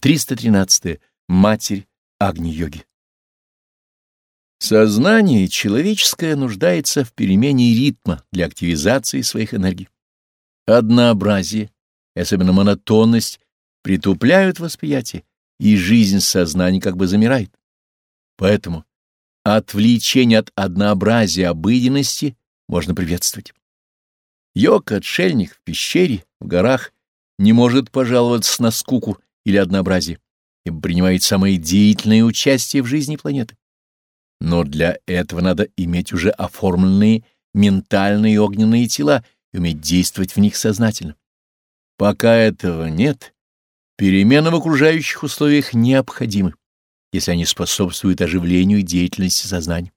313. Матерь Агни-йоги. Сознание человеческое нуждается в перемене ритма для активизации своих энергий. Однообразие, особенно монотонность, притупляют восприятие, и жизнь сознания как бы замирает. Поэтому отвлечение от однообразия обыденности можно приветствовать. Йог-отшельник в пещере, в горах не может пожаловаться на скуку или однообразие, ибо принимает самое деятельное участие в жизни планеты. Но для этого надо иметь уже оформленные ментальные огненные тела и уметь действовать в них сознательно. Пока этого нет, перемены в окружающих условиях необходимы, если они способствуют оживлению деятельности сознания.